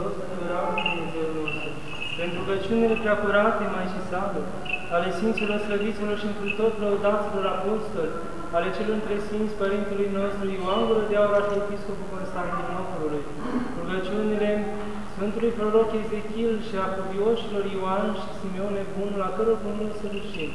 Hristos, adevărat Dumnezeul nostru, pentru rugăciunile preacurate mai și sale, ale Sfinților Slăviților și întru tot lăudaților apostoli, ale celor între Sfinți Părintului nostru Ioan Gură de Aur, Arhiepiscopul Constantinopolului, rugăciunile Sfântului Proroc Ezechiel și a cuvioșilor Ioan și Simeone Bun, la căror bunul să dușim,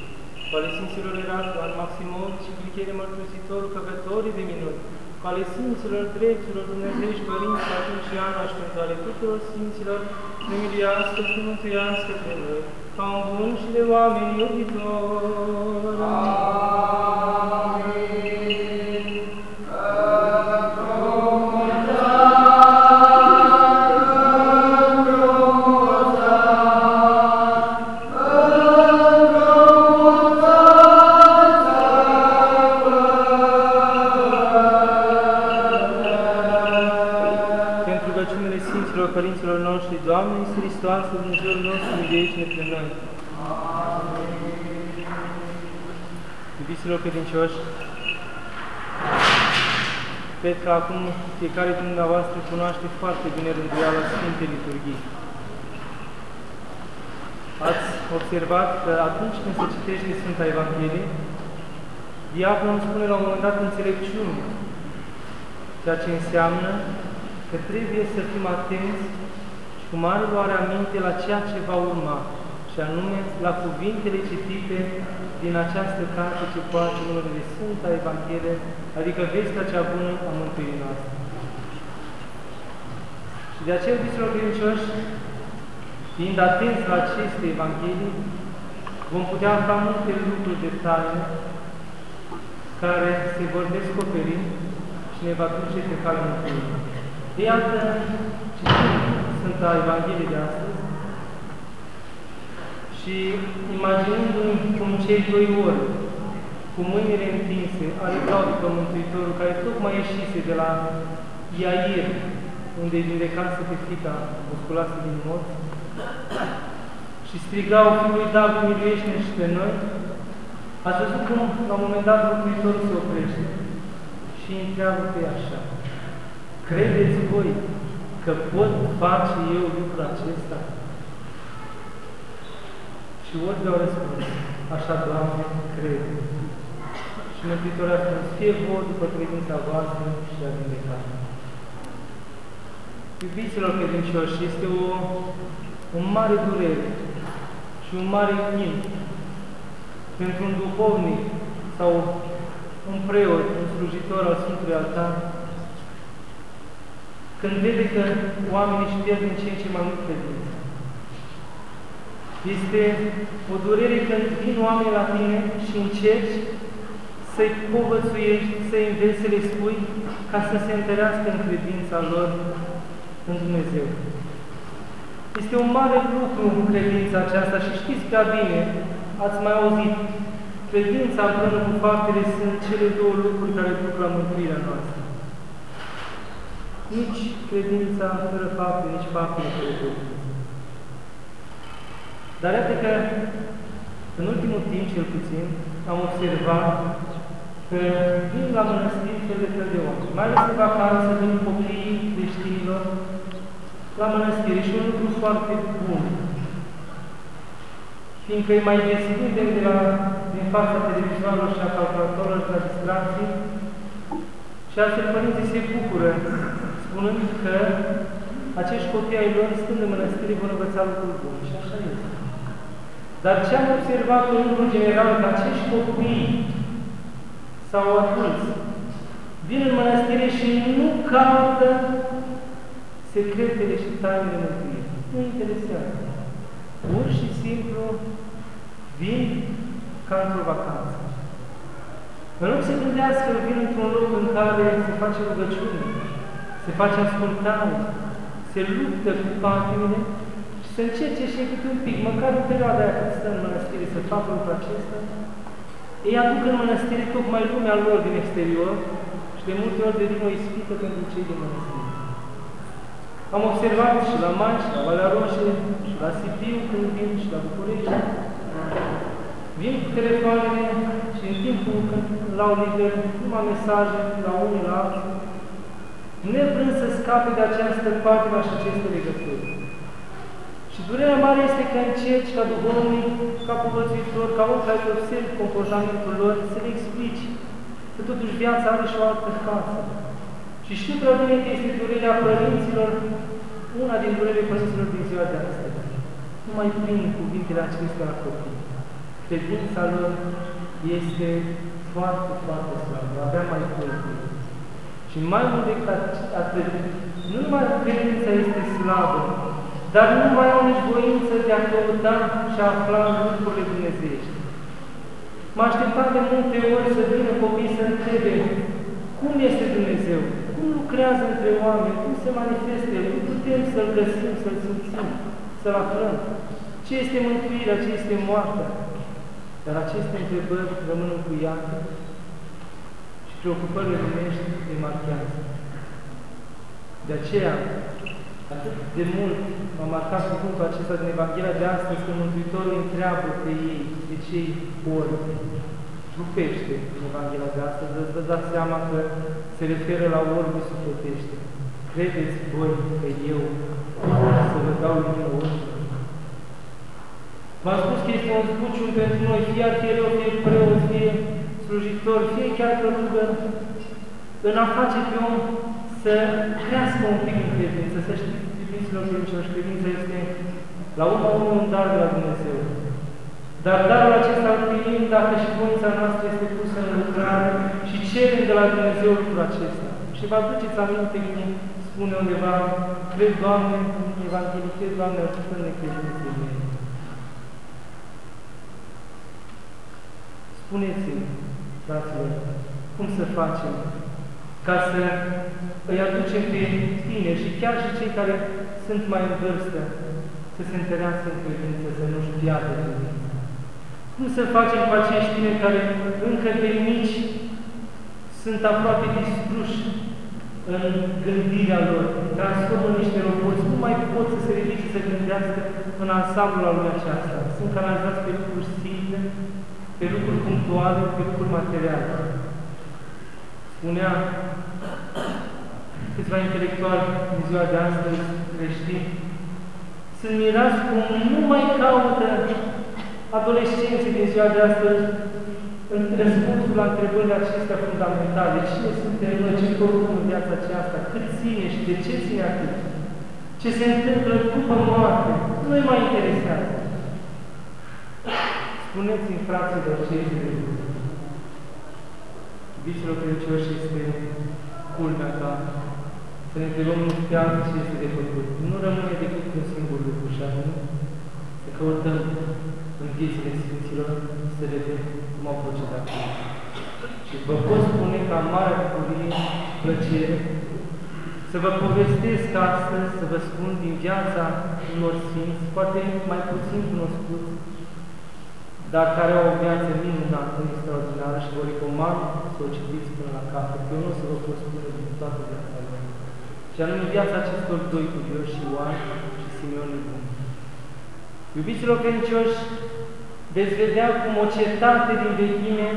ale Sfinților Erasmus, Maximon și Glichere Mărturisitorul, căpătorii de minuni, ale Sfinților Dreptilor Dumnezeiești Părinți, acum și Ana și pentru ale tuturor Sfinților, să miliască și mântuiască pe noi, ca un bun și de oameni iubitori. Amin. Iubiților credincioși, cred că acum fiecare dintre dumneavoastră cunoaște foarte bine rânduiala Sfintei Liturghii. Ați observat că atunci când se citește Sfânta Evanghelie, diavolul spune la un moment dat înțelepciune, ceea ce înseamnă că trebuie să fim atenți și cu mare luare aminte la ceea ce va urma, și anume la cuvintele citite din această carte ce poate numele de Sfânta Evanghelie, adică vestea cea bună a mântuirii noastre. Și de aceea, iubiților credincioși, fiind atenți la aceste Evanghelii, vom putea afla multe lucruri de taine care se vor descoperi și ne va duce pe calea mântuirii. Iată, citim Sfânta Evanghelie de astăzi, și imaginându-mi cum cei doi ori, cu mâinile întinse, alergau după Mântuitorul, care tocmai ieșise de la Iair, unde îi vindecase pe fica musculoasă din morți, și strigau Fiului David, miluiește și pe noi, ați văzut cum, la un moment dat, Mântuitorul se oprește și întreabă pe așa, credeți voi că pot face eu lucrul acesta? Și ori de-au răspuns, așa, Doamne, cred. Și Mântuitorul a spus, fie vor după credința voastră și a vindecat. Iubiților credincioși, este o, un mare durere și un mare ghim pentru un duhovnic sau un preot, un slujitor al Sfântului Altar, când vede că oamenii își pierd din ce în ce mai mult credință. Este o durere când vin oameni la tine și încerci să-i povățuiești, să-i înveți, să le spui, ca să se întărească în credința lor în Dumnezeu. Este un mare lucru în credința aceasta și știți prea bine, ați mai auzit, credința împreună cu faptele sunt cele două lucruri care duc la mântuirea noastră. Nici credința fără fapte, nici faptele fără credință. Dar iată că, în ultimul timp, cel puțin, am observat că vin la mănăstiri fel de fel de oameni, mai ales în vacanță, vin copiii creștinilor la mănăstire și un lucru foarte bun. Fiindcă îi mai deschidem de la, din fața televizoarelor și a calculatorilor și la distracții, și astfel părinții se bucură, spunând că acești copii ai lor, stând în mănăstire, vor învăța lucruri bune. Și așa este. Dar ce am observat în lucru general, că acești copii sau adulți vin în mănăstire și nu caută secretele și tainele mântuirii. Nu interesează. Pur și simplu vin ca într-o vacanță. În loc să gândească, vin într-un loc în care se face rugăciune, se face ascultare, se luptă cu patimile să încerce și câte un pic, măcar în perioada aia când stă în mănăstire, să facă lucrul acesta, ei aduc în mănăstire tocmai lumea lor din exterior și de multe ori devin o ispită pentru cei din mănăstire. Am observat și la Mai, și la Valea Roșie, și la Sibiu, când vin, și la București, vin cu telefoanele și în timpul când la liber, numai mesaje la unii, la alții, nevrând să scape de această patimă și aceste legături. Și durerea mare este că încerci ca duhovnic, ca povățuitor, ca om care observi comportamentul lor, să le explici că totuși viața are și o altă față. Și știu prea bine că este durerea părinților, una din durerile părinților din ziua de astăzi. Nu mai plin cuvintele acestea la copii. Credința lor este foarte, foarte slabă, avea mai mult. Și mai mult decât atât, nu numai credința este slabă, dar nu mai au nici voință de a căuta și a afla lucrurile dumnezeiești. Mă așteptam de multe ori să vină copii să întrebe cum este Dumnezeu, cum lucrează între oameni, cum se manifestă El, cum putem să-L găsim, să-L simțim, să-L aflăm, ce este mântuirea, ce este moartea. Dar aceste întrebări rămân încuiate și preocupările lumești le marchează. De aceea, atât de mult m-a marcat cuvântul acesta din Evanghelia de astăzi, când Mântuitorul întreabă pe ei, pe cei orbi, trupește în Evanghelia de astăzi, vă dați seama că se referă la orbi sufletește. Credeți voi că eu să vă dau lumină orbi? V-am spus că este un zbucium pentru noi, fie arhiereu, fie preot, fie slujitor, fie chiar călugăr, în a face pe om să crească un pic în credință, să știți, iubiților credincioși, credința este la urmă un dar de la Dumnezeu. Dar darul acesta îl primim dacă și voința noastră este pusă în lucrare și cerem de la Dumnezeu lucrul acesta. Și vă aduceți aminte cum spune undeva, cred, Doamne, în Evanghelie, cred, Doamne, ajută-ne credinței mele. Spuneți-mi, fraților, cum să facem ca să îi aducem pe tine și chiar și cei care sunt mai în vârstă să se întărească în credință, să nu-și piardă credința. Cum să facem cu acești tine care încă de mici sunt aproape distruși în gândirea lor, transformă niște roboți, nu mai pot să se ridice să gândească în ansamblul al lumea aceasta. Sunt canalizați pe lucruri simple, pe lucruri punctuale, pe lucruri materiale. Spunea câțiva intelectuali din ziua de astăzi creștini, sunt mirați cum nu mai caută adolescenții din ziua de astăzi în răspunsul la întrebările acestea fundamentale. Cine suntem noi, ce căutăm în viața aceasta, cât ține și de ce ține atât? Ce se întâmplă după moarte? Nu mai interesează. Spuneți-mi, fraților, ce este de lucru. Iubiților credincioși, este culmea ta să ne întrebăm în viață ce este de făcut. Nu rămâne decât un singur lucru, și anume să căutăm în viețile Sfinților să vedem cum au procedat. Și vă pot spune ca mare bucurie și plăcere să vă povestesc astăzi, să vă spun din viața unor Sfinți, poate mai puțin cunoscuți, dar care au o viață minunată, extraordinară și vă recomand să o citiți până la capăt. Eu nu o să vă pot spune din toată viața lor. Și anume viața acestor doi cuvioși, Ioan și Simeon Bun. Iubiților credincioși, veți vedea cum o cetate din vechime,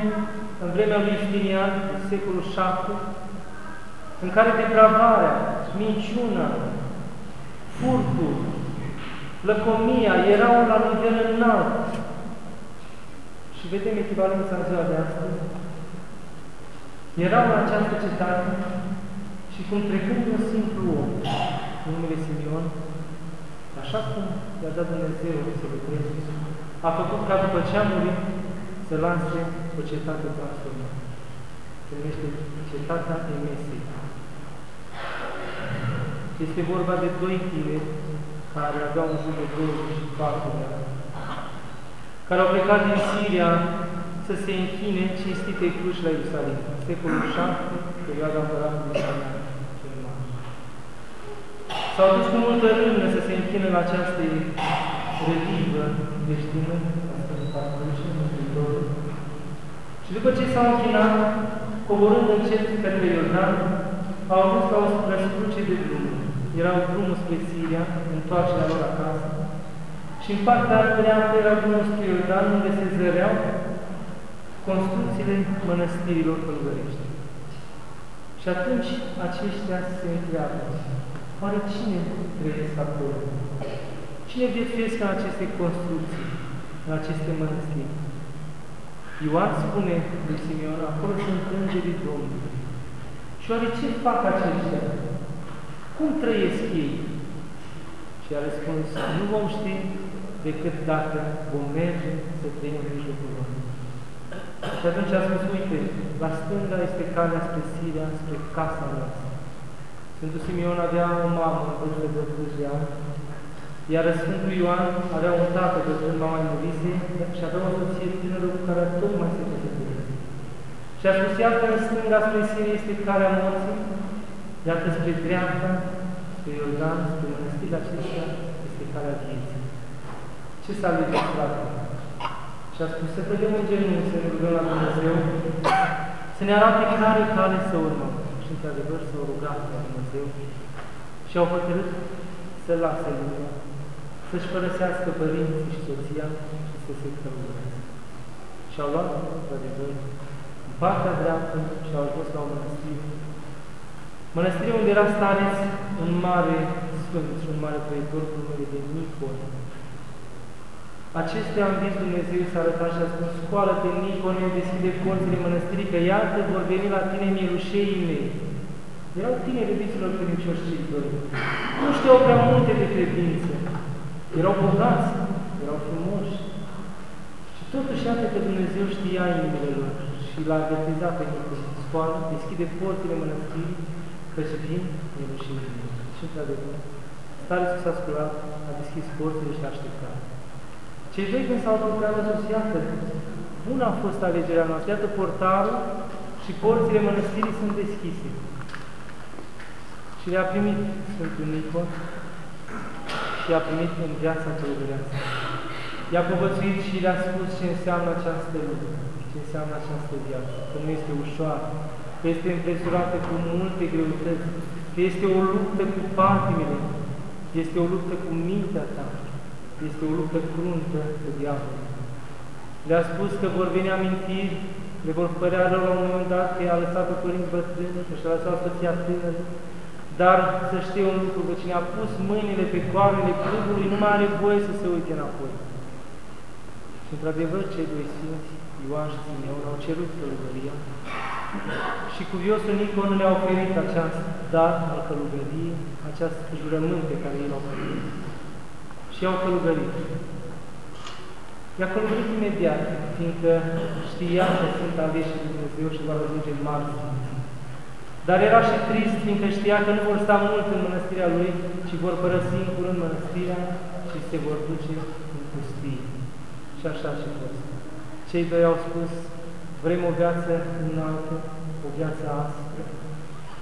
în vremea lui Justinian, în secolul VII, în care depravarea, minciuna, furtul, lăcomia erau la nivel înalt, și vedem echivalența în ziua de astăzi. Erau în această cetate și cum trecând un simplu om, numele Simeon, așa cum i-a dat Dumnezeu să lucreze, a făcut ca după ce a murit să lase o cetate transformată. Se numește cetatea Emesei. Este vorba de doi tineri care aveau un jur de 24 de ani care au plecat din Siria să se închine cinstite cruci la Ierusalim, secolul 7, perioada împăratului Samian cel Mare. S-au dus cu multă rândă să se închine la această relivă creștină, a Crucii, Mântuitorul. Și după ce s-au închinat, coborând încet către Iordan, au avut ca o răscruce de drum. Erau drumul spre Siria, întoarcerea lor acasă, și în partea dreaptă era drumul spre Iordan, unde se zăreau construcțiile mănăstirilor pălgărești. Și Și atunci aceștia se întreabă, oare cine trăiesc acolo? Cine viețuiesc în aceste construcții, în aceste mănăstiri? Ioan spune lui Simeon, acolo sunt îngerii Domnului. Și oare ce fac aceștia? Cum trăiesc ei? Și a răspuns, nu vom ști decât dacă vom merge să trăim în mijlocul lor. Și atunci a spus, uite, la stânga este calea spre Siria, spre casa noastră. Sfântul Simeon avea o mamă în vârstă de 80 de ani, iar Sfântul Ioan avea un tată de când mai murise și avea o soție tânără cu care tocmai se căsătorise. Și a spus, iată, în stânga spre Siria este calea morții, iată spre dreapta, spre Iordan, spre mănăstirile acestea, este calea vieții. Ce s-a legit, frate? Și a spus să cădem în genunchi, să ne rugăm la Dumnezeu, să ne arate care cale să urmăm. Și într-adevăr s-au rugat la Dumnezeu și au hotărât să lase lumea, să-și părăsească părinții și soția și să se călăurească. Și au luat, într-adevăr, în partea dreaptă și au ajuns la o mănăstire. Mănăstire unde era stareț un mare sfânt și un mare trăitor cu numele de Nicol, Acestea am zis Dumnezeu s-a arătat și a spus, scoală-te, Nicone, deschide porțile mănăstirii, că iată vor veni la tine mielușeii mei. Erau tineri iubiților credincioși cei doi. Nu știau prea multe de credință. Erau bogați, erau frumoși. Și totuși iată că Dumnezeu știa inimile lor și l-a avertizat pe Nicol. Scoală, deschide porțile mănăstirii, căci vin mielușeii mei. Și într-adevăr, Starețul s-a sculat, a deschis porțile și a așteptat. Cei doi când s-au apropiat de sus, iată, bună a fost alegerea noastră, iată portarul și porțile mănăstirii sunt deschise. Și le-a primit Sfântul Nicol și a primit în viața călugărească. I-a povățuit și le-a spus ce înseamnă această lume, ce înseamnă această viață, că nu este ușoară, că este împresurată cu multe greutăți, că este o luptă cu patimile, este o luptă cu mintea ta, este o luptă cruntă cu diavolul. Le-a spus că vor veni amintiri, le vor părea rău la un moment dat că i-a lăsat pe părinți bătrâni, că și-a lăsat soția tânără, dar să știe un lucru, că cine a pus mâinile pe coarnele clubului nu mai are voie să se uite înapoi. Și într-adevăr, cei doi sfinți, Ioan și Simeon, au cerut călugăria și cu viosul Nicon le-a oferit această dar al călugăriei, această jurământ pe care ei l-au primit și au călugărit. I-a călugărit imediat, fiindcă știa că sunt aleși de Dumnezeu și vor ajunge în mari Dar era și trist, fiindcă știa că nu vor sta mult în mănăstirea lui, ci vor părăsi în curând mănăstirea și se vor duce în pustie. Și așa și fost. Cei doi au spus, vrem o viață înaltă, o viață aspră,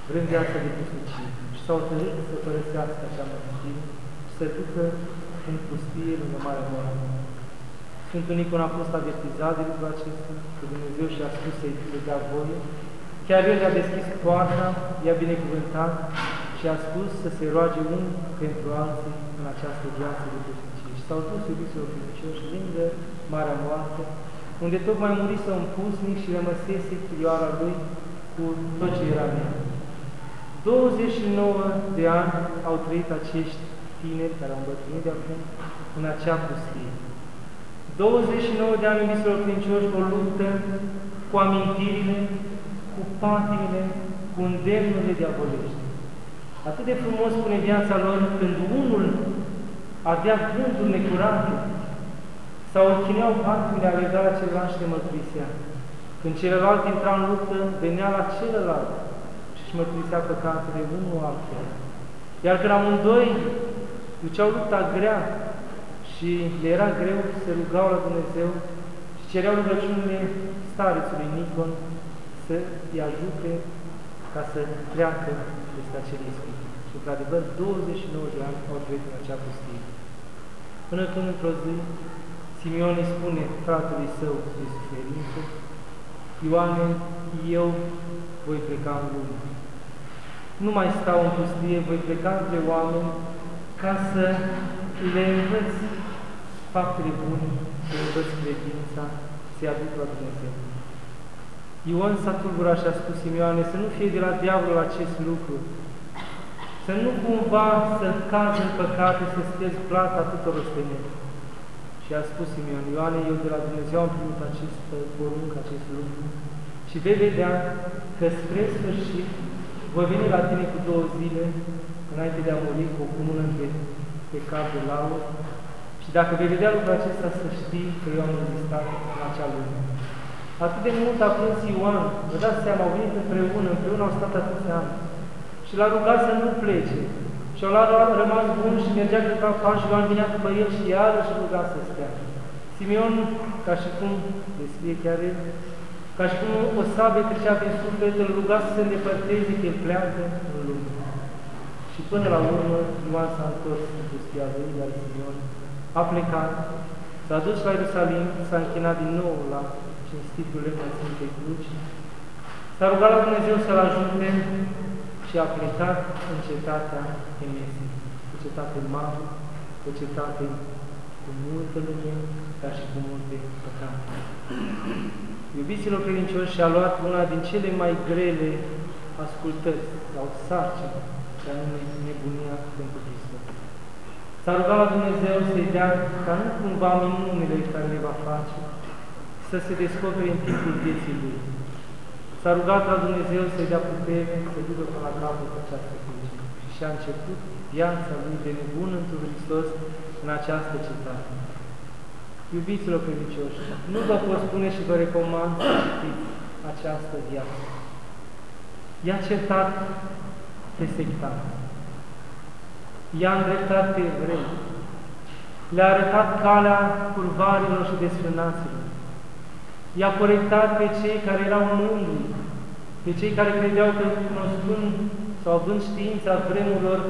vrem viața de pustie. Și s-au hotărât să părăsească acea mănăstire și să ducă în pustie, lângă Mare Moară. Sfântul Nicon a fost avertizat de lucrul acesta, că Dumnezeu și-a spus să-i dea voie. Chiar el i-a deschis poarta, i-a binecuvântat și a spus să se roage unul pentru alții în această viață de pustie. Și s-au dus iubiților credincioși lângă Marea Moartă, unde tocmai murise un pusnic și rămăsese filioara lui cu tot ce era în 29 de ani au trăit acești tineri care au îmbătrânit de acum în acea pustie. 29 de ani iubiților credincioși o luptă cu amintirile, cu patimile, cu îndemnurile diavolești. Atât de frumos spune viața lor când unul avea gânduri necurate sau chineau patimile, alega la celălalt și le mărturisea. Când celălalt intra în luptă, venea la celălalt și își mărturisea păcatele unul altul. Iar când amândoi duceau lupta grea și le era greu, se rugau la Dumnezeu și cereau rugăciunile starețului Nicon să îi ajute ca să treacă peste acel ispit. Și, într-adevăr, 29 de ani au trăit în acea pustie. Până când, într-o zi, Simeon îi spune fratelui său de suferință, Ioane, eu voi pleca în lume. Nu mai stau în pustie, voi pleca între oameni ca să le învăț faptele bune, să învăț credința, să-i aduc la Dumnezeu. Ion s-a tulburat și a spus Simioane să nu fie de la diavolul acest lucru, să nu cumva să cazi în păcate, să schiezi plata tuturor osteniri. Și a spus Simeon, Ioane, eu de la Dumnezeu am primit acest porunc, acest lucru. Și vei vedea că spre sfârșit voi veni la tine cu două zile, înainte de a muri, cu o cunună pe, pe cap de laur. Și dacă vei vedea lucrul acesta, să știi că eu am rezistat în acea lume. Atât de mult a plâns Ioan, vă dați seama, au venit împreună, împreună au stat atâția ani. Și l-a rugat să nu plece. Și au luat rămas bun și mergea câteva pași și Ioan vinea după el și iarăși ruga să stea. Simeon, ca și cum descrie chiar el, ca și cum o sabie trecea prin suflet, îl ruga să se îndepărteze, că el pleacă în lume. Și până la urmă, Ioan s-a întors în pustia lui, iar Simeon a plecat, s-a dus la Ierusalim, s-a închinat din nou la cinstitul lemn al Sfintei Cruci, s-a rugat la Dumnezeu să-l ajute și a plecat în cetatea Emesie, o cetate mare, o cetate cu multă lume, dar și cu multe păcate. Iubiților credincioși, și-a luat una din cele mai grele ascultări sau sarcini, și anume nebunia pentru Hristos. S-a rugat la Dumnezeu să-i dea ca nu cumva minunile care le va face, să se descopere în timpul vieții Lui. S-a rugat la Dumnezeu să-i dea putere să ducă până la capăt această cruce. Și și-a început viața lui de nebun într Hristos în această cetate. Iubiților credincioși, nu vă pot spune și vă recomand să citiți această viață. I-a certat pe sectanți. I-a îndreptat pe evrei. Le-a arătat calea curvarilor și desfrânaților. I-a corectat pe cei care erau mândri, pe cei care credeau că cunoscând sau având știința vremurilor,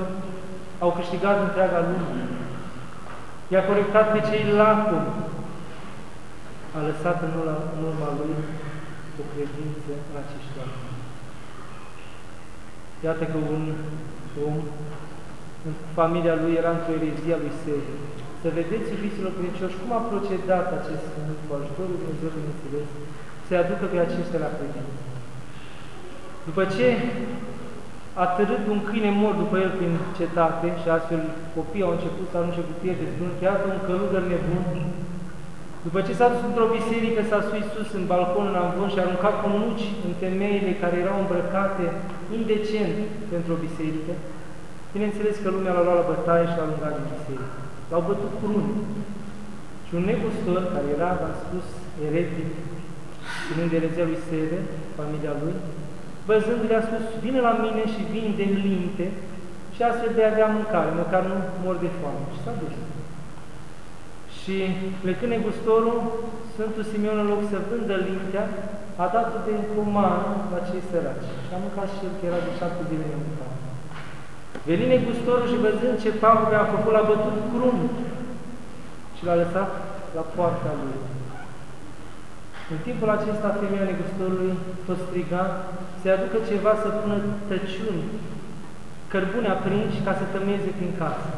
au câștigat întreaga lume. I-a corectat pe cei lacomi, a lăsat în urma, în urma lui o credință în acești oameni. Iată că un om în familia lui era într-o erezie a lui Sever. Să vedeți, iubiților credincioși, cum a procedat acest Sfânt cu ajutorul Dumnezeu, bineînțeles, să-i aducă pe aceștia la credință. După ce a târât un câine mort după el prin cetate și astfel copiii au început să arunce cu pietre zbunchi, iată un călugăr nebun, după ce s-a dus într-o biserică, s-a suit sus în balcon, în amvon și a aruncat cu nuci în temeile care erau îmbrăcate indecent pentru o biserică, bineînțeles că lumea l-a luat la bătaie și l-a alungat din biserică. L-au bătut cu runi. Și un negustor, care era, v-am spus, eretic, ținând de erezia lui Sede, familia lui, văzându-le a spus, vine la mine și vin de linte și astfel de avea mâncare, măcar nu mor de foame. Și s-a dus. Și plecând negustorul, Sfântul Simeon, în loc să vândă lintea, a dat-o de comană la cei săraci. Și a mâncat și el, că era de șapte zile nemâncat. Veni negustorul și văzând ce pagube a făcut, l-a bătut crunt și l-a lăsat la poarta lui. În timpul acesta, femeia negustorului tot striga să aducă ceva să pună tăciuni, cărbune aprinși ca să tămeze prin casă.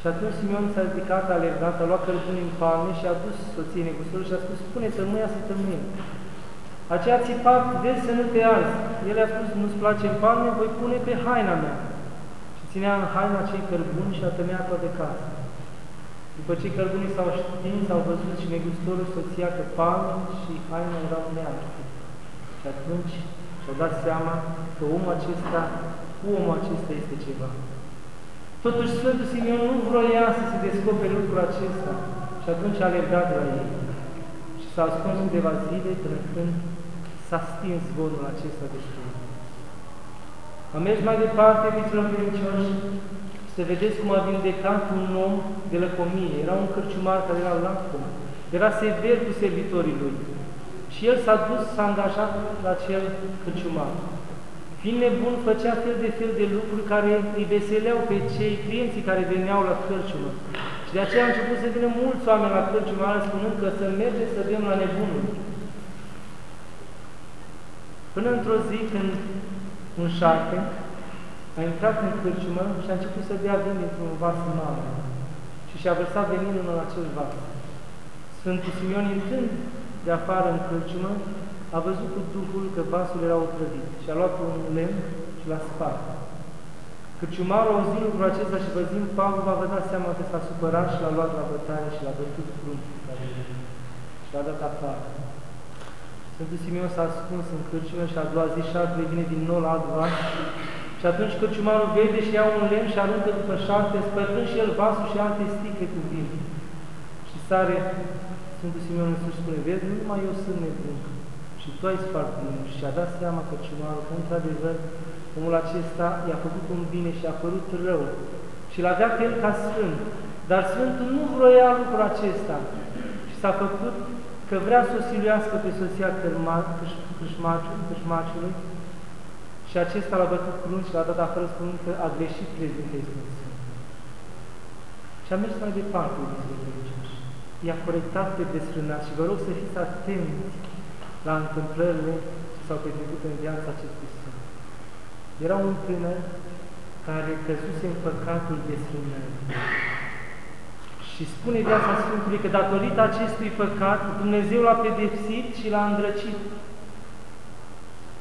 Și atunci Simeon s-a ridicat, a alergat, a luat cărbune în palme și a dus soției negustorului și a spus, spune tămâia să tămâie. Aceea a țipat, vezi să nu te arzi. El a spus, nu-ți place în palme, voi pune pe haina mea. Și ținea în haina cei cărbuni și a tămeat-o de casă. După ce cărbunii s-au știns, au văzut și negustorul soția că palme și haina erau neapte. Și atunci și-au dat seama că omul acesta, cu omul acesta este ceva. Totuși Sfântul Simeon nu vroia să se descopere lucrul acesta și atunci a alergat la ei și s-a ascuns câteva zile până când s-a stins zvonul acesta de știință. Am mers mai departe, viților credincioși, să vedeți cum a vindecat un om de lăcomie. Era un cărciumar care era lacom. Era sever cu servitorii lui. Și el s-a dus, s-a angajat la cel cărciumar. Fiind nebun, făcea fel de fel de lucruri care îi veseleau pe cei clienții care veneau la cărciumă. Și de aceea a început să vină mulți oameni la cărciumă, spunând că să merge să vedem la nebunul. Până într-o zi când un șarpe a intrat în cârciumă și a început să dea vin dintr-un vas mare și și-a vărsat veninul în acel vas. Sfântul Simeon, intrând de afară în cârciumă, a văzut cu Duhul că vasul era otrăvit și a luat un lemn și l-a spart. Cărciumarul auzind lucrul acesta și văzând Pavel, va da seama că s-a supărat și l-a luat la bătaie și l-a bătut fruntul și l-a dat afară. Sfântul Simeon s-a ascuns în cârciumă și a doua zi șarpele vine din nou la alt vas și atunci cărciumarul vede și ia un lemn și aruncă după șarpe, spărgând și el vasul și alte sticle cu vin. Și sare Sfântul Simeon îi spune, vezi, nu numai eu sunt nebun, și tu ai spart lemnul. Și a dat seama cărciumarul că, într-adevăr, omul acesta i-a făcut un bine și a părut rău. Și l-avea pe el ca sfânt. Dar Sfântul nu vroia lucrul acesta. Și s-a făcut că vrea să o siluiască pe soția câșmaciului și acesta l-a bătut crunt și l-a dat afară spunând că a greșit crezând că este Sfânt. Și a mers mai departe, I-a corectat pe desfrânat și vă rog să fiți atenți la întâmplările ce s-au petrecut în viața acestui Sfânt. Era un tânăr care căzuse în păcatul desfrânării. Și spune viața Sfântului că datorită acestui păcat, Dumnezeu l-a pedepsit și l-a îndrăcit.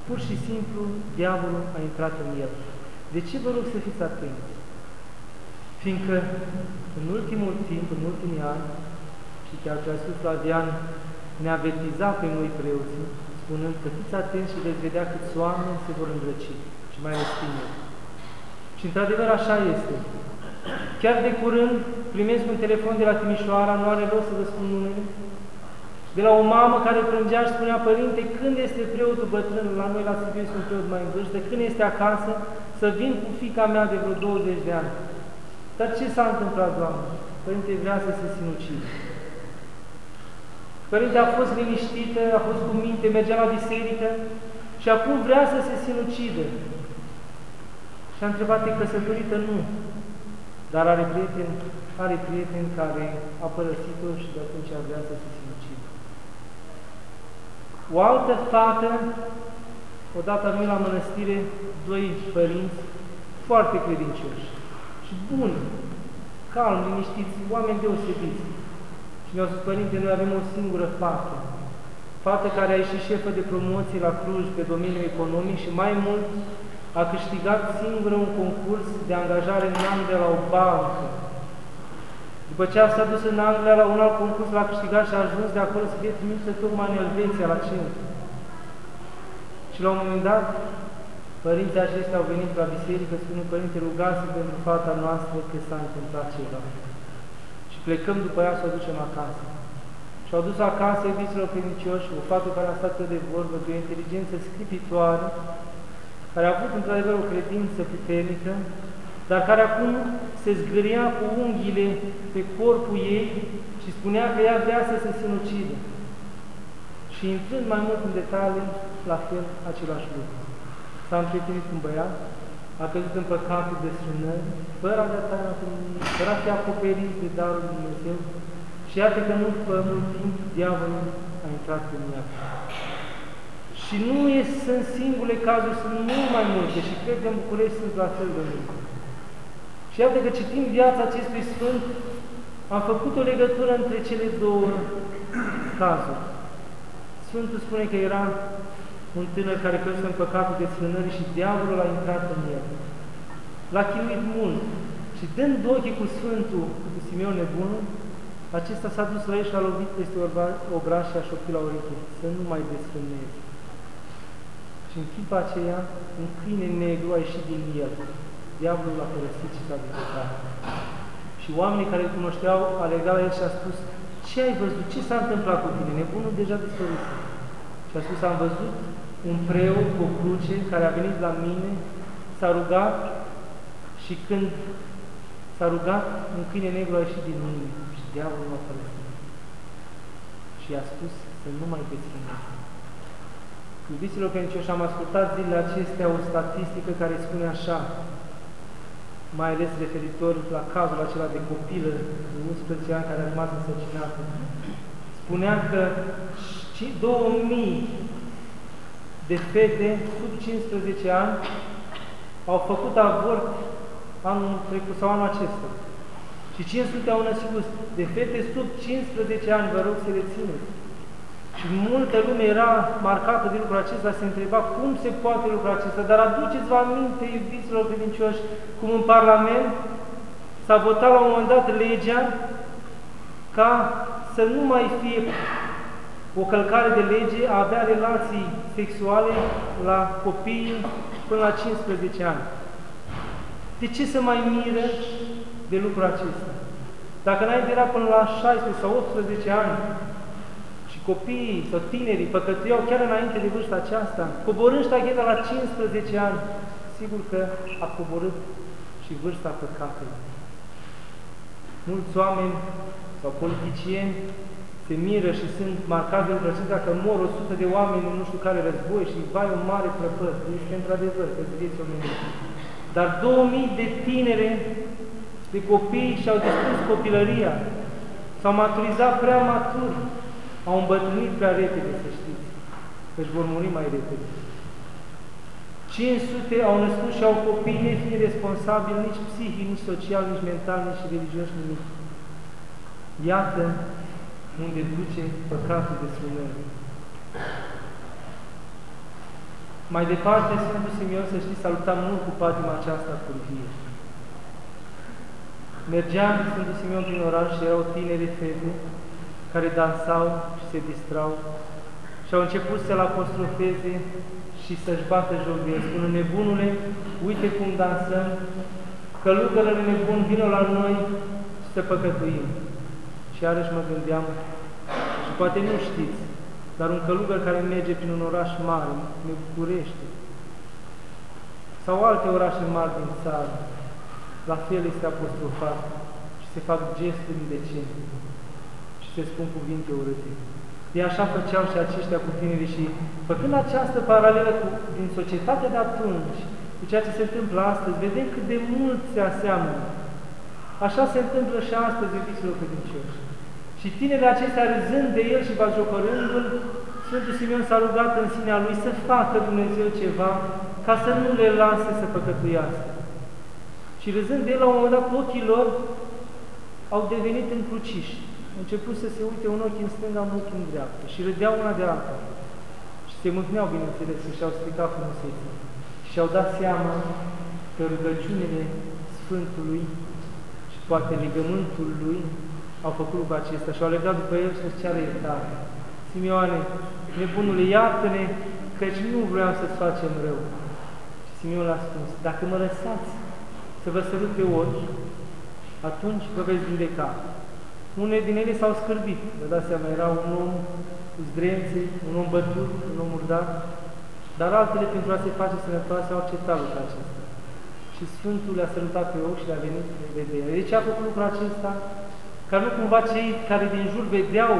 Pur și simplu, diavolul a intrat în el. De ce vă rog să fiți atenți? Fiindcă în ultimul timp, în ultimii ani, și chiar Preasul Flavian ne avertiza pe noi preoții, spunând că fiți atenți și veți vedea câți oameni se vor îndrăci și mai ales tineri. Și într-adevăr așa este. Chiar de curând primesc un telefon de la Timișoara, nu are rost să vă spun numele, de la o mamă care plângea și spunea, Părinte, când este preotul bătrân, la noi la Sibiu este un preot mai în vârstă, când este acasă, să vin cu fica mea de vreo 20 de ani. Dar ce s-a întâmplat, Doamne? Părinte vrea să se sinucide. Părinte a fost liniștită, a fost cu minte, mergea la biserică și acum vrea să se sinucide. Și a întrebat, e căsătorită? Nu. Dar are prieteni, are prieteni care a părăsit-o și de atunci vrea să se sinucide. O altă fată, odată a venit la mănăstire doi părinți foarte credincioși și buni, calmi, liniștiți, oameni deosebiți. Și mi-au zis, Părinte, noi avem o singură fată, fată care a ieșit șefă de promoție la Cluj pe domeniul economic și mai mult a câștigat singură un concurs de angajare în Anglia la o bancă. După ce a stat dus în Anglia la un alt concurs, l-a câștigat și a ajuns de acolo să fie trimisă tocmai în Elveția, la centru. Și la un moment dat, părinții aceștia au venit la biserică, spunând, Părinte, rugați pentru fata noastră că s-a întâmplat ceva. Și plecăm după ea să o ducem acasă. Și au dus acasă, iubiților credincioși, o fată care a stat de vorbă, de o inteligență scripitoare, care a avut într-adevăr o credință puternică, dar care acum se zgâria cu unghiile pe corpul ei și spunea că ea vrea să se sinucide. Și intrând mai mult în detalii, la fel același lucru. S-a împrietenit cu un băiat, a căzut în păcatul de strânări, fără a da taina fără a fi acoperit de darul Lui Dumnezeu, și iată că nu după mult timp, diavolul a intrat în ea. Și nu e, sunt singure cazuri, sunt mult mai multe și cred că în București sunt la fel de multe. Și iată că citim viața acestui Sfânt, am făcut o legătură între cele două cazuri. Sfântul spune că era un tânăr care căzuse în păcatul de sfânări și diavolul a intrat în el. L-a chinuit mult și dând ochii cu Sfântul, cu Simeon nebunul, acesta s-a dus la el și a lovit peste obraz și a șoptit la ureche, să nu mai desfrânezi. Și în clipa aceea, un câine negru a ieșit din el. Diavolul l-a părăsit și s-a dezvoltat. Și oamenii care îl cunoșteau a legat la el și a spus, ce ai văzut? Ce s-a întâmplat cu tine? Nebunul deja dispărut. Și a spus, am văzut un preot cu o cruce care a venit la mine, s-a rugat și când s-a rugat, un câine negru a ieșit din mine și diavolul a părăsit. Și i-a spus să nu mai desfrânească. Iubiților și am ascultat zilele acestea o statistică care spune așa, mai ales referitor la cazul acela de copilă de 11 ani care a rămas însărcinată. Spunea că 2000 de fete sub 15 ani au făcut avort anul trecut sau anul acesta. Și 500 au născut de fete sub 15 ani, vă rog să le țineți. Și multă lume era marcată de lucrul acesta, se întreba cum se poate lucrul acesta. Dar aduceți-vă aminte, iubiților credincioși, cum în Parlament s-a votat la un moment dat legea ca să nu mai fie o călcare de lege a avea relații sexuale la copii până la 15 ani. De ce să mai miră de lucrul acesta? Dacă înainte era până la 16 sau 18 ani și copiii sau tinerii păcătuiau chiar înainte de vârsta aceasta, coborând ștacheta la 15 ani, sigur că a coborât și vârsta păcatului. Mulți oameni sau politicieni se miră și sunt marcați de lucrul acesta că mor 100 de oameni în nu știu care război și vai o mare prăpăt. Este într-adevăr că vieți omenii. Dar 2000 de tinere, de copii și-au distrus copilăria, s-au maturizat prea matur, au îmbătrânit prea repede, să știți, că își vor muri mai repede. 500 au născut și au copii nefiind responsabili nici psihic, nici social, nici mental, nici religios, nimic. Iată unde duce păcatul de sfârmare. Mai departe, Sfântul Simeon, să știți, saluta mult cu patima aceasta curvie. Mergea Sfântul Simeon prin oraș și erau tineri fete care dansau și se distrau și au început să-l apostrofeze și să-și bată joc de el, spună, nebunule, uite cum dansăm, călugărele nebun, vină la noi și să păcătuim. Și iarăși mă gândeam, și poate nu știți, dar un călugăr care merge prin un oraș mare, ne bucurește, sau alte orașe mari din țară, la fel este apostrofat și se fac gesturi indecente și se spun cuvinte urâte. De așa făceau și aceștia cu tinerii și făcând această paralelă cu, din societatea de atunci, cu ceea ce se întâmplă astăzi, vedem cât de mult se aseamănă. Așa se întâmplă și astăzi, iubiților credincioși. Și tinerii acestea, râzând de el și bajocărându-l, Sfântul Simeon s-a rugat în sinea lui să facă Dumnezeu ceva ca să nu le lase să păcătuiască. Și râzând de el, la un moment dat, ochii lor au devenit încruciși. Au început să se uite un ochi în stânga, un ochi în dreapta și râdeau una de alta. Și se mâhneau, bineînțeles, și au stricat frumusețea. Și au dat seama că rugăciunile Sfântului și poate legământul lui au făcut lucrul acesta și au legat după el să-și ceară iertare. Simioane, nebunule, iartă-ne, căci nu vreau să-ți facem rău. Și Simeon a spus, dacă mă lăsați să vă sărut pe ochi, atunci vă veți vindeca. Unele din ele s-au scârbit, vă dați seama, era un om cu zdrențe, un om bătut, un om murdar, dar altele, pentru a se face sănătoase, au acceptat lucrul acesta. Și Sfântul le-a sărutat pe ochi și le-a venit în vedere. De ce a făcut lucrul acesta? Ca nu cumva cei care din jur vedeau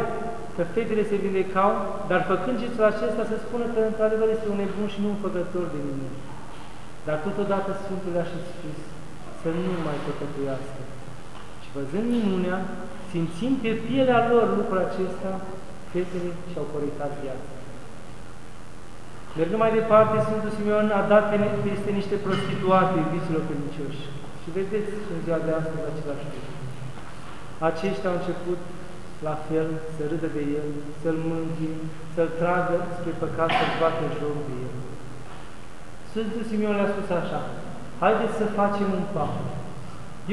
că fetele se vindecau, dar făcând gestul acesta să spună că într-adevăr este un nebun și nu un făcător de nimic. Dar totodată Sfântul le-a și spus să nu mai păcătuiască. Și văzând minunea, simțind pe pielea lor lucrul acesta, fetele și-au corectat viața. Mergând mai departe, Sfântul Simeon a dat peste niște prostituate, iubiților credincioși. Și vedeți în ziua de astăzi același lucru. Aceștia au început la fel să râdă de el, să-l mângâie, să-l tragă spre păcat, să-l bată joc de el. Sfântul Simeon le-a spus așa, haideți să facem un pas.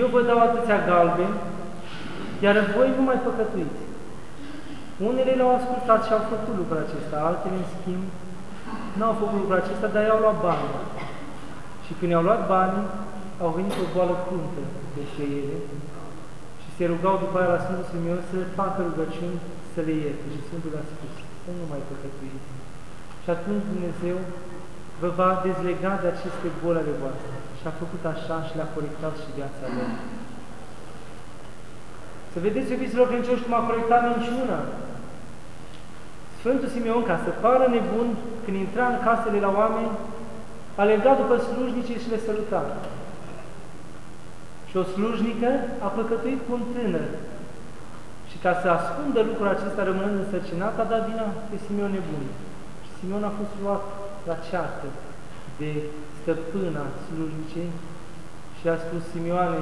Eu vă dau atâția galbe, iar voi nu mai păcătuiți. Unele le-au ascultat și au făcut lucrul acesta, altele, în schimb, n-au făcut lucrul acesta, dar i-au luat bani. Și când i-au luat bani, au venit o boală cruntă de ele și se rugau după aia la Sfântul Simeon să facă rugăciuni să le ierte. Și Sfântul a spus, să nu mai păcătuiți. Și atunci Dumnezeu vă va dezlega de aceste boli ale voastre. Și a făcut așa și le-a corectat și viața lor. Să vedeți, iubiților credincioși, cum a corectat minciuna. Sfântul Simeon, ca să pară nebun, când intra în casele la oameni, a legat după slujnice și le săruta. Și o slujnică a păcătuit cu un tânăr. Și ca să ascundă lucrul acesta rămânând însărcinat, a dat vina pe Simeon nebun. Și Simeon a fost luat la ceartă de stăpâna slujnicei și a spus, Simeoane,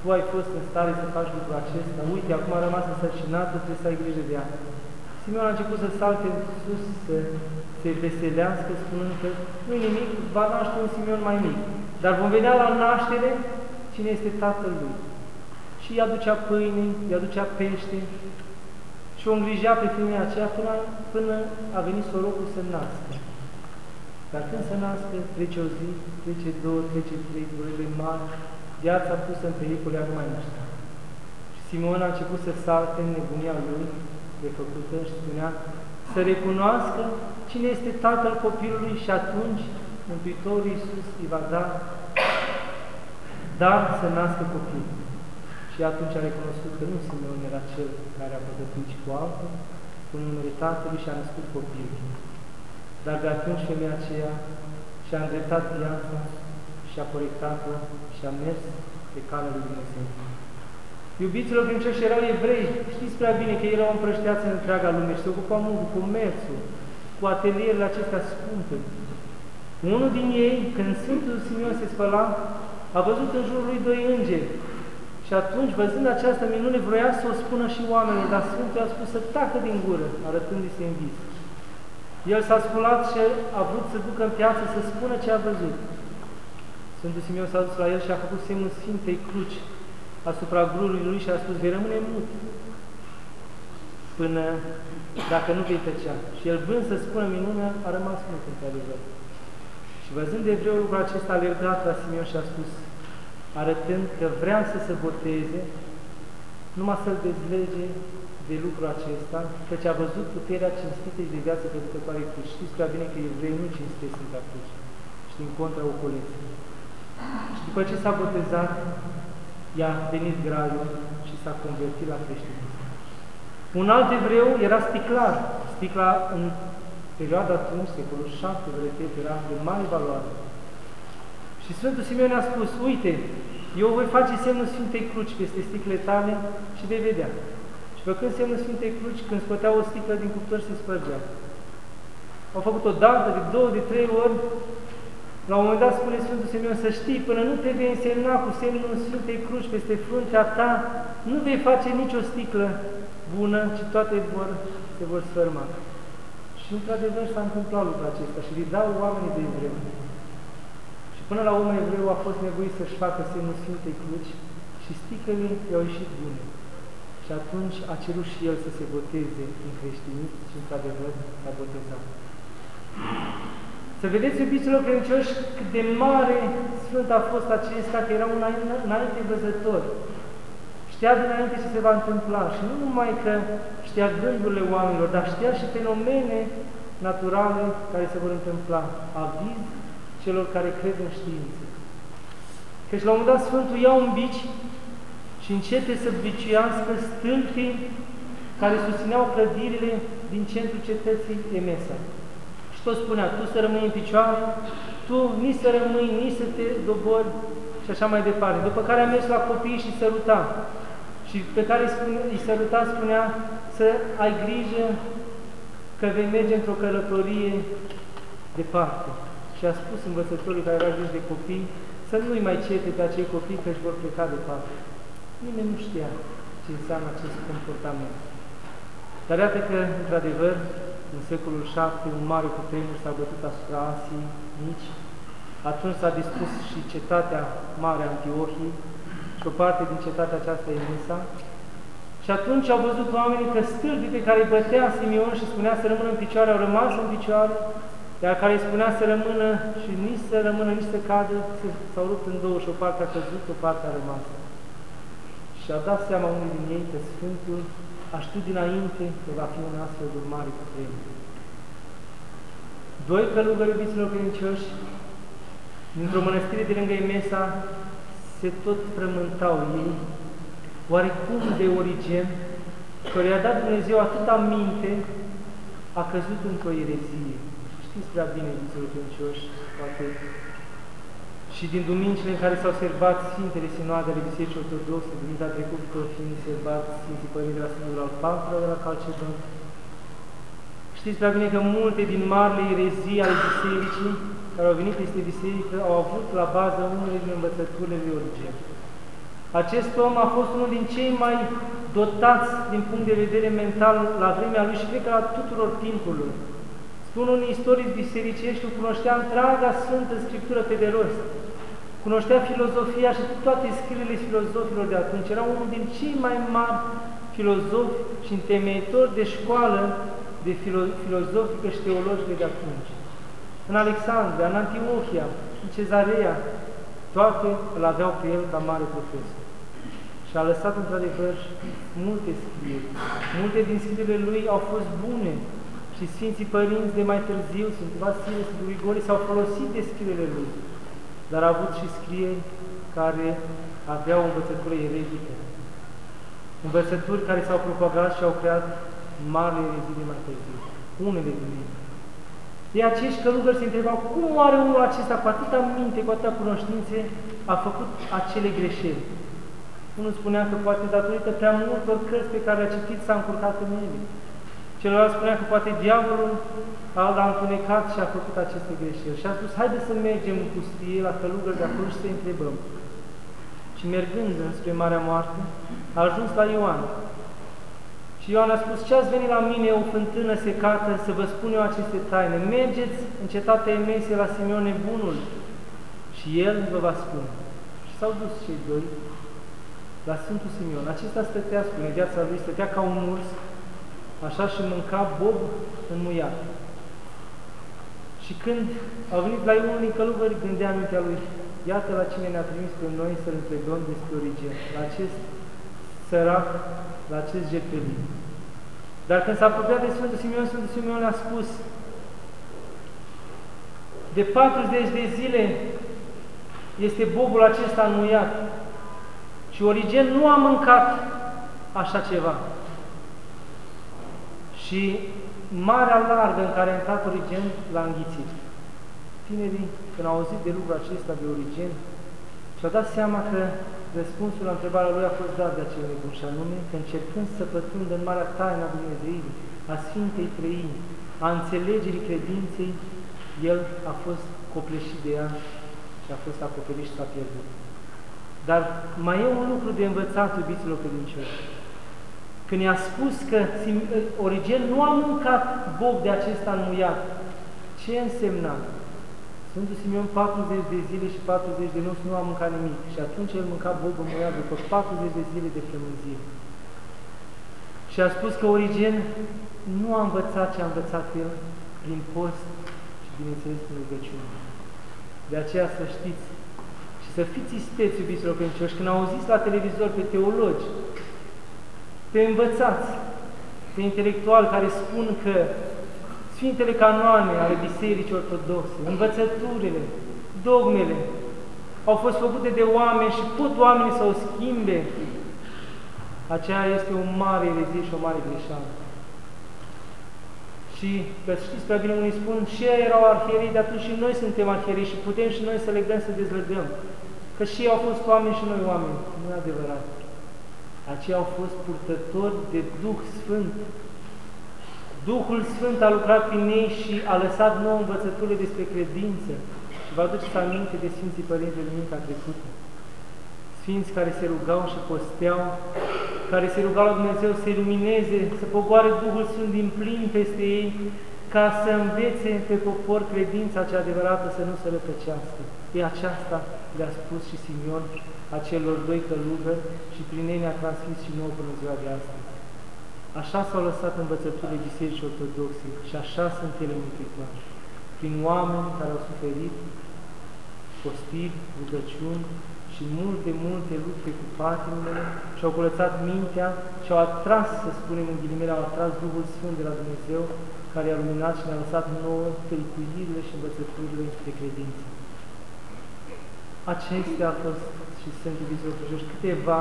tu ai fost în stare să faci lucrul acesta, uite, acum a rămas însărcinată, trebuie să ai grijă de ea. Simeon a început să salte sus, să se veselească, spunând că nu nimic, va naște un Simeon mai mic. Dar vom vedea la naștere cine este tatăl lui. Și îi aducea pâine, îi aducea pește și o îngrija pe femeia aceea până, până a venit sorocul să nască. Dar când se nască, trece o zi, trece două, trece trei, durele mari, viața pusă în pericol, ea nu mai naște. Și Simon a început să salte în nebunia lui, prefăcută, și spunea, să recunoască cine este tatăl copilului și atunci Mântuitorul Iisus îi va da dar să nască copil. Și atunci a recunoscut că nu Simeon era cel care a pătătuit cu altul, cu numele Tatălui și a născut copilul. Dar de atunci femeia aceea și-a îndreptat viața și a corectat-o și a mers pe calea lui Dumnezeu. Iubiților credincioși erau evrei, știți prea bine că erau împrășteați în întreaga lume și se ocupau mult cu comerțul, cu atelierele acestea scumpe. Unul din ei, când Sfântul Simeon se spăla, a văzut în jurul lui doi îngeri. Și atunci, văzând această minune, vroia să o spună și oamenilor, dar Sfântul a spus să tacă din gură, arătându-i se în vis. El s-a sculat și a vrut să ducă în piață să spună ce a văzut. Sfântul Simeon s-a dus la el și a făcut semnul Sfintei Cruci asupra grului lui și a spus, vei rămâne mut până dacă nu vei tăcea. Și el vrând să spună minunea, a rămas mult într-adevăr. Și văzând evreul lucrul acesta, a alergat la Simeon și a spus, arătând că vrea să se boteze, numai să-l dezlege de lucrul acesta, căci a văzut puterea cinstită și de viață producătoare cruci. Știți prea bine că evrei nu cinstesc Sfânta Cruce și din contra o coleță. Și după ce s-a botezat, i-a venit graiul și s-a convertit la creștinism. Un alt evreu era sticlar. Sticla în perioada atunci, secolul 7, vă repet, era de mare valoare. Și Sfântul Simeon a spus, uite, eu voi face semnul Sfintei Cruci peste sticle tale și vei vedea. Și făcând semnul Sfintei Cruci, când scotea o sticlă din cuptor, se spărgea. Au făcut o dată, de două, de trei ori. La un moment dat spune Sfântul Simeon să știi, până nu te vei însemna cu semnul Sfintei Cruci peste fruntea ta, nu vei face nicio sticlă bună, ci toate vor, se vor sfârma. Și într-adevăr s-a întâmplat lucrul acesta și îi dau oamenii de vreme. Și până la urmă evreu a fost nevoit să-și facă semnul Sfintei Cruci și sticlele i-au ieșit bune. Și atunci a cerut și el să se boteze în creștinism și într-adevăr s-a botezat. Să vedeți, iubiților credincioși, cât de mare Sfânt a fost acesta, că era un înainte văzător. Știa dinainte ce se va întâmpla și nu numai că știa gândurile oamenilor, dar știa și fenomene naturale care se vor întâmpla. Aviz celor care cred în știință. Căci la un moment dat Sfântul ia un bici și începe să biciuiască stâlpii care susțineau clădirile din centrul cetății Emesa. Și tot spunea, tu să rămâi în picioare, tu nici să rămâi, nici să te dobori și așa mai departe. După care a mers la copii și săruta. Și pe care îi săruta spunea să ai grijă că vei merge într-o călătorie departe. Și a spus învățătorii care era de copii să nu-i mai cete pe acei copii că își vor pleca departe. Nimeni nu știa ce înseamnă acest comportament. Dar iată că, într-adevăr, în secolul VII, un mare cutremur s-a bătut asupra Asiei mici, atunci s-a distrus și cetatea mare Antiohii și o parte din cetatea aceasta Emesa, și atunci au văzut oamenii că stâlpii pe care îi bătea Simeon și spunea să rămână în picioare, au rămas în picioare, iar care îi spunea să rămână și nici să rămână, nici să cadă, s-au rupt în două și o parte a căzut, o parte a rămas. Și a dat seama unul din ei că Sfântul a știut dinainte că va fi un astfel de mare cutremur. Doi călugări iubiților credincioși, dintr-o mănăstire de lângă Emesa, se tot frământau ei, oarecum de origine, care i-a dat Dumnezeu atâta minte, a căzut într-o erezie. Știți prea bine, iubiților credincioși, poate și din duminicile în care s-au serbat Sfintele Sinoade ale Bisericii Ortodoxe, duminica trecută fiind serbat Sfinții Părinți de la Sfântul al patrulea de la Calcedon. Știți prea bine că multe din marile erezii ale Bisericii, care au venit peste Biserică, au avut la bază unele din învățăturile lui Origen. Acest om a fost unul din cei mai dotați din punct de vedere mental la vremea lui și cred că la tuturor timpului. Spun unii istorici bisericești, cunoștea întreaga Sfântă Scriptură pe de rost. Cunoștea filozofia și toate scrierile filozofilor de atunci. Era unul din cei mai mari filozofi și întemeitori de școală de filo filozofică și teologică de atunci. În Alexandria, în Antiochia, în Cezarea, toate îl aveau pe el ca mare profesor. Și a lăsat într-adevăr multe scrieri. Multe din scrierile lui au fost bune și Sfinții Părinți de mai târziu, Sfântul Vasile, Sfântul Grigore, s-au folosit de scrierile lui, dar a avut și scrieri care aveau învățătură eretică. Învățături care s-au propagat și au creat mari erezii mai târziu. Unele din ele. De acești călugări se întrebau cum are omul acesta cu atâta minte, cu atâta cunoștințe, a făcut acele greșeli. Unul spunea că poate datorită prea multor cărți pe care le-a citit s-a încurcat în ele. Celălalt spunea că poate diavolul l-a întunecat și a făcut aceste greșeli. Și a spus, haide să mergem în pustie la călugări de acolo și să întrebăm. Și mergând spre Marea Moarte, a ajuns la Ioan. Și Ioan a spus, ce ați venit la mine, o fântână secată, să vă spun eu aceste taine. Mergeți în cetatea Emese la Simeone Bunul și el vă va spune. Și s-au dus cei doi la Sfântul Simeon. Acesta stătea, spune, viața lui stătea ca un urs, așa și mânca bob înmuiat. Și când au venit la unul din călugări, gândea mintea lui, iată la cine ne-a trimis pe noi să-l întrebăm despre origine, la acest sărac, la acest jepelit. Dar când s-a apropiat de Sfântul Simeon, Sfântul Simeon a spus, de 40 de zile este bobul acesta înmuiat și Origen nu a mâncat așa ceva. Și marea largă în care a intrat Origen l-a înghițit. Tinerii, când au auzit de lucrul acesta de Origen, și-au dat seama că răspunsul la întrebarea lui a fost dat de acel nebun, și anume că încercând să pătrundă în marea taina Dumnezeirii, a Sfintei Trăini, a înțelegerii credinței, el a fost copleșit de ea și a fost acoperit și s-a pierdut. Dar mai e un lucru de învățat, iubiților credincioși. Când i-a spus că Origen nu a mâncat bob de acesta înmuiat, ce însemna? Sfântul Simeon 40 de zile și 40 de nopți nu a mâncat nimic și atunci el mânca bob înmuiat după 40 de zile de flămânzire. Și a spus că Origen nu a învățat ce a învățat el prin post și, bineînțeles, prin rugăciune. De aceea să știți și să fiți isteți, iubiților credincioși, când auziți la televizor pe teologi, pe învățați, pe intelectuali care spun că Sfintele canoane ale Bisericii Ortodoxe, învățăturile, dogmele, au fost făcute de oameni și pot oamenii să o schimbe, aceea este o mare erezie și o mare greșeală. Și, că știți prea bine, unii spun, și ei erau arhierii, de atunci și noi suntem arhierii și putem și noi să legăm, să dezlegăm. Că și ei au fost oameni și noi oameni. Nu e adevărat. Aceia au fost purtători de Duh Sfânt. Duhul Sfânt a lucrat prin ei și a lăsat nouă învățăturile despre credință. Și vă aduceți aminte de Sfinții Părinți de Duminica trecută. Sfinți care se rugau și posteau, care se rugau la Dumnezeu să ilumineze, să pogoare Duhul Sfânt din plin peste ei, ca să învețe pe popor credința cea adevărată să nu se rătăcească. E aceasta le-a spus și Simeon acelor doi călugări și prin ei ne-a transmis și nouă până ziua de astăzi. Așa s-au lăsat învățăturile Bisericii Ortodoxe și așa sunt ele mântuitoare. Prin oameni care au suferit postiri, rugăciuni și multe, multe lucruri cu patimile și-au curățat mintea și au atras, să spunem în ghilimele, au atras Duhul Sfânt de la Dumnezeu care i-a luminat și ne-a lăsat nouă tăicuirile și învățăturile de credință. Acestea au fost și sunt iubiți câteva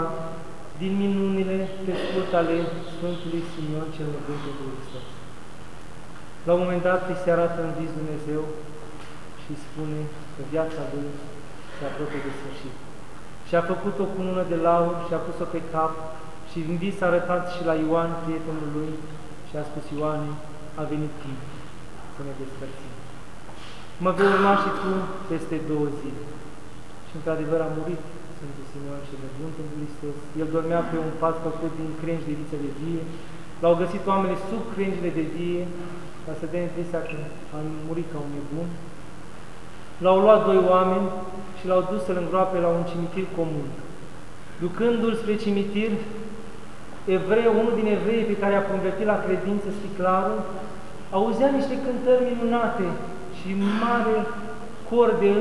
din minunile pe scurt ale Sfântului Simeon cel Nebun pentru Hristos. La un moment dat îi se arată în vis Dumnezeu și spune că viața lui se apropie de sfârșit. Și a făcut o cunună de laur și a pus-o pe cap și în vis a arătat și la Ioan, prietenul lui, și a spus Ioane, a venit timp să ne despărțim. Mă vei urma și tu peste două zile. Și într-adevăr a murit Sfântul Simeon și de Bun pentru Hristos. El dormea pe un pat făcut din crengi de viță de vie. L-au găsit oamenii sub crengile de vie, ca să dea impresia că a murit ca un nebun. L-au luat doi oameni și l-au dus să-l îngroape la un cimitir comun. Ducându-l spre cimitir, evreu, unul din evrei pe care a convertit la credință sticlarul, auzea niște cântări minunate și mare cor de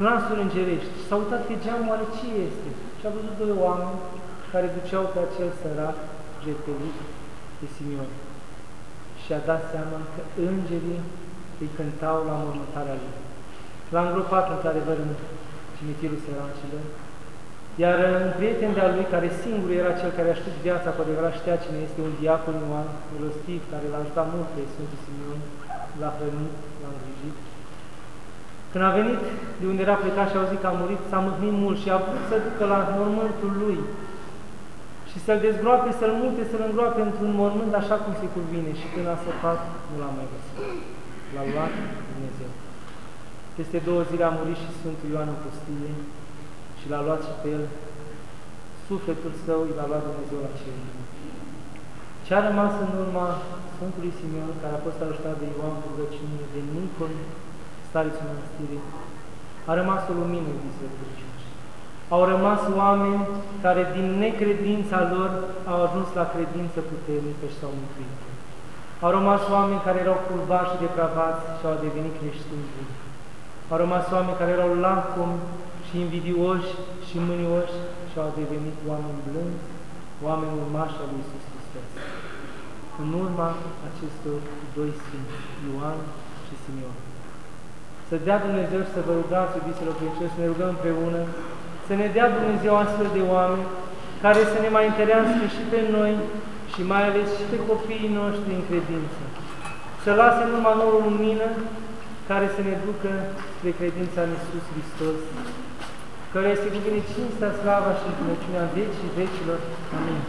glansuri îngerești. S-a uitat pe geam, oare ce este? Și a văzut doi oameni care duceau pe acel sărac jertfelit de Simeon. Și a dat seama că îngerii îi cântau la mormântarea lui. L-a îngropat într-adevăr în cimitirul săracilor, iar un prieten de-al lui, care singur era cel care a știut viața cu adevărat, știa cine este un diacon Ioan, milostiv, care l-a ajutat mult pe Sfântul Simeon, l-a hrănit, l-a îngrijit. Când a venit de unde era plecat și a auzit că a murit, s-a mâhnit mult și a vrut să ducă la mormântul lui și să-l dezgroape, să-l mute, să-l îngroape într-un mormânt așa cum se cuvine. Și când a săpat, nu l-a mai găsit. L-a luat Dumnezeu. Peste două zile a murit și Sfântul Ioan în pustie și l-a luat și pe el. Sufletul său i l-a luat Dumnezeu la cer. Ce a rămas în urma Sfântului Simeon, care a fost ajutat de Ioan cu rugăciune, de Nicol, starețul mănăstirii, a rămas o lumină în biserică au rămas oameni care din necredința lor au ajuns la credință puternică și s-au mântuit. Au rămas oameni care erau curvași și depravați și au devenit creștini. Au rămas oameni care erau lacom și invidioși și mânioși și au devenit oameni blânzi, oameni urmași al lui Iisus Hristos. În urma acestor doi sfinți, Ioan și Simeon. Să dea Dumnezeu și să vă rugați, iubiților credincioși, să ne rugăm împreună să ne dea Dumnezeu astfel de oameni care să ne mai interesească și pe noi și mai ales și pe copiii noștri în credință. Să lase numai nouă lumină care să ne ducă spre credința în Iisus Hristos, care este cu bine cinstea, slava și înțelepciunea vecii vecilor. Amin.